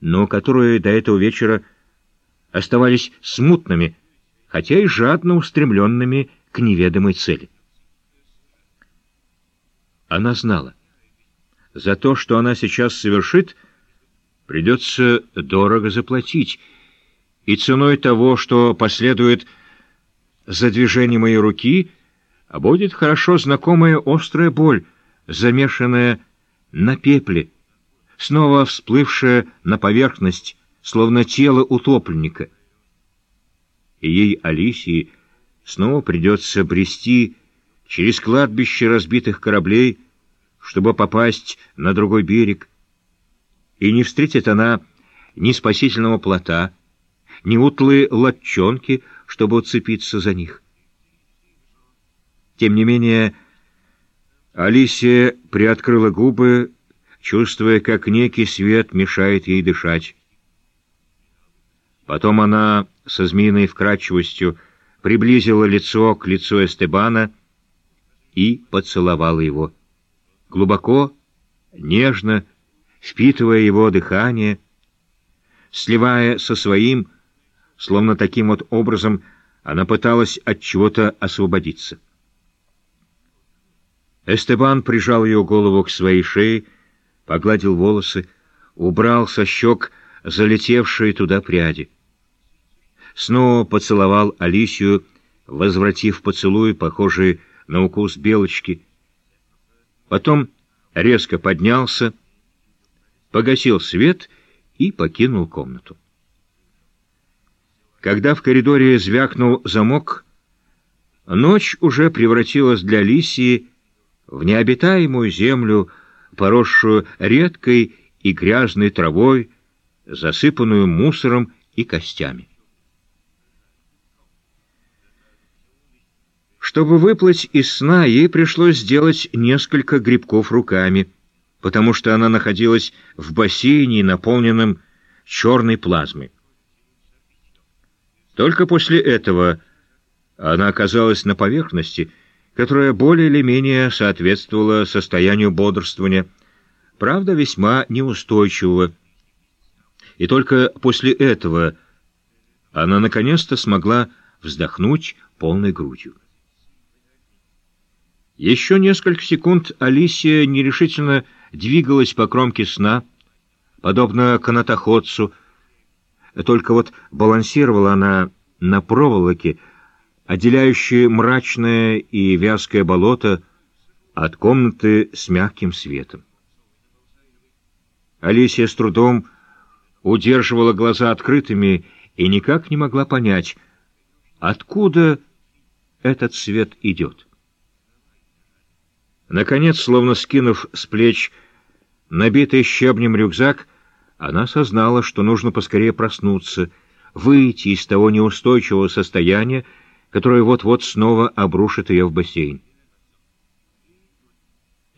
но которые до этого вечера оставались смутными, хотя и жадно устремленными к неведомой цели. Она знала. За то, что она сейчас совершит, придется дорого заплатить, и ценой того, что последует за движением моей руки, будет хорошо знакомая острая боль, замешанная на пепле, снова всплывшая на поверхность, словно тело утопленника. И ей, Алисии, снова придется брести через кладбище разбитых кораблей, чтобы попасть на другой берег. И не встретит она ни спасительного плота, ни утлые лодчонки, чтобы уцепиться за них. Тем не менее, Алисия приоткрыла губы, чувствуя, как некий свет мешает ей дышать. Потом она со змеиной вкрадчивостью приблизила лицо к лицу Эстебана и поцеловала его. Глубоко, нежно, впитывая его дыхание, сливая со своим, словно таким вот образом она пыталась от чего-то освободиться. Эстебан прижал ее голову к своей шее, погладил волосы, убрал со щек залетевшие туда пряди снова поцеловал Алисию, возвратив поцелуй, похожий на укус белочки. Потом резко поднялся, погасил свет и покинул комнату. Когда в коридоре звякнул замок, ночь уже превратилась для Алисии в необитаемую землю, поросшую редкой и грязной травой, засыпанную мусором и костями. Чтобы выплыть из сна, ей пришлось сделать несколько грибков руками, потому что она находилась в бассейне, наполненном черной плазмой. Только после этого она оказалась на поверхности, которая более или менее соответствовала состоянию бодрствования, правда, весьма неустойчивого. И только после этого она наконец-то смогла вздохнуть полной грудью. Еще несколько секунд Алисия нерешительно двигалась по кромке сна, подобно канатоходцу, только вот балансировала она на проволоке, отделяющей мрачное и вязкое болото от комнаты с мягким светом. Алисия с трудом удерживала глаза открытыми и никак не могла понять, откуда этот свет идет. Наконец, словно скинув с плеч набитый щебнем рюкзак, она осознала, что нужно поскорее проснуться, выйти из того неустойчивого состояния, которое вот-вот снова обрушит ее в бассейн.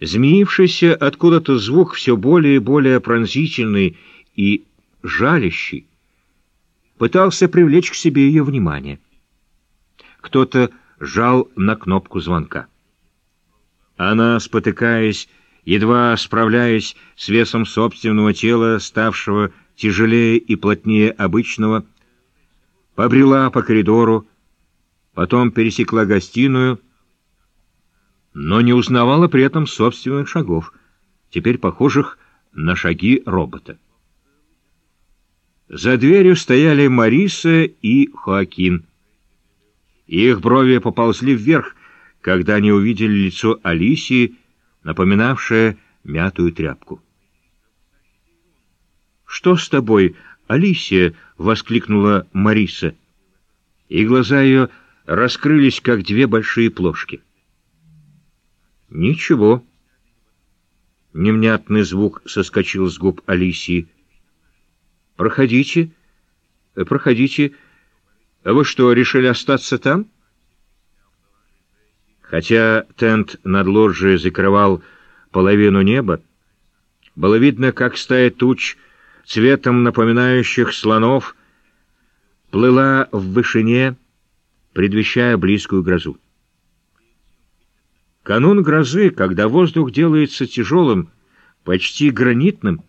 Змеившийся откуда-то звук все более и более пронзительный и жалящий пытался привлечь к себе ее внимание. Кто-то жал на кнопку звонка. Она, спотыкаясь, едва справляясь с весом собственного тела, ставшего тяжелее и плотнее обычного, побрела по коридору, потом пересекла гостиную, но не узнавала при этом собственных шагов, теперь похожих на шаги робота. За дверью стояли Мариса и Хоакин. Их брови поползли вверх, когда они увидели лицо Алисии, напоминавшее мятую тряпку. «Что с тобой, Алисия?» — воскликнула Мариса. И глаза ее раскрылись, как две большие плошки. «Ничего». Невнятный звук соскочил с губ Алисии. «Проходите, проходите. Вы что, решили остаться там?» Хотя тент над лоджией закрывал половину неба, было видно, как стая туч, цветом напоминающих слонов, плыла в вышине, предвещая близкую грозу. Канун грозы, когда воздух делается тяжелым, почти гранитным,